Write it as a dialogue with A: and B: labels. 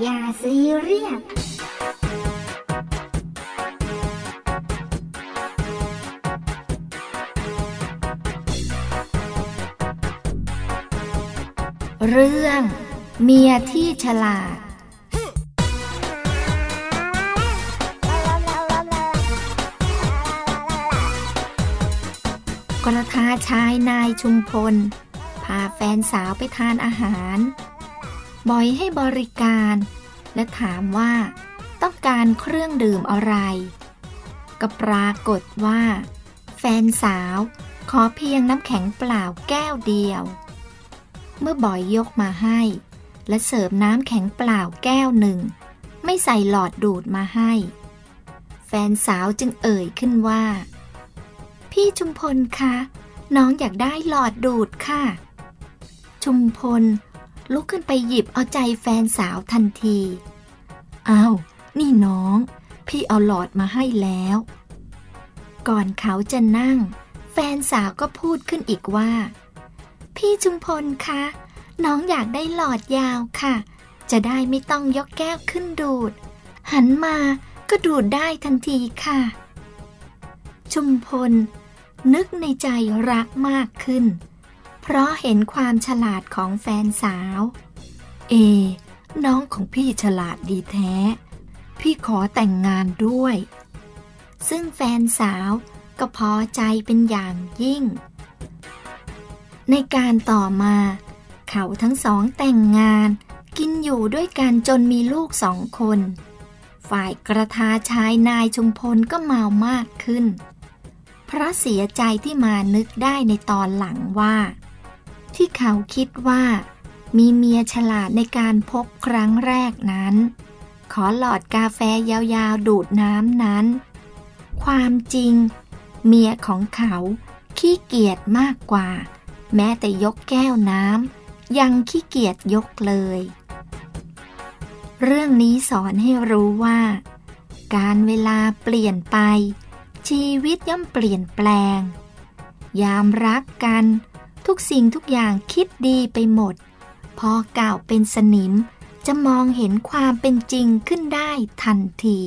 A: อย่าซีเรียสเรื่อง เมียที่ฉลาด กระทาชายนายชุมพล พาแฟนสาวไปทานอาหาร บอยให้บริการ และถามว่า ต้องการเครื่องดื่มอะไร ก็ปรากฏว่า แฟนสาวขอเพียงน้ำแข็งเปล่าแก้วเดียว เมื่อบอยยกมาให้ และเสิร์ฟน้ำแข็งเปล่าแก้วหนึ่ง ไม่ใส่หลอดดูดมาให้ แฟนสาวจึงเอ่ยขึ้นว่า พี่ชุมพลคะ น้องอยากได้หลอดดูดค่ะ ชุมพล ลุกขึ้นไปหยิบเอาใจแฟนสาวทันทีอ้าวนี่น้อง พี่เอาหลอดมาให้แล้ว ก่อนเขาจะนั่ง แฟนสาวก็พูดขึ้นอีกว่า พี่ชุมพลคะ น้องอยากได้หลอดยาวค่ะ จะได้ไม่ต้องยกแก้วขึ้นดูด หันมาก็ดูดได้ทันทีค่ะ ชุมพล นึกในใจรักมากขึ้น เพราะเห็นความฉลาดของแฟนสาว เอ น้องของพี่ฉลาดดีแท้ พี่ขอแต่งงานด้วย ซึ่งแฟนสาวก็พอใจเป็นอย่างยิ่ง ในการต่อมา เขาทั้งสองแต่งงาน กินอยู่ด้วยกันจนมีลูกสองคน ฝ่ายกระทาชายนายชุมพลก็เมามากขึ้น เพราะเสียใจที่มานึกได้ในตอนหลังว่า ที่เขาคิดว่า มีเมียฉลาดในการพบครั้งแรกนั้น ขอหลอดกาแฟยาวๆดูดน้ำนั้น ความจริง เมียของเขาขี้เกียจมากกว่า แม้แต่ยกแก้วน้ำยังขี้เกียจยกเลย เรื่องนี้สอนให้รู้ว่า การเวลาเปลี่ยนไป ชีวิตย่อมเปลี่ยนแปลง ยามรักกัน ทุกสิ่งทุกอย่างคิดดีไปหมด พอเก่าเป็นสนิมจะมองเห็นความเป็นจริงขึ้นได้ทันที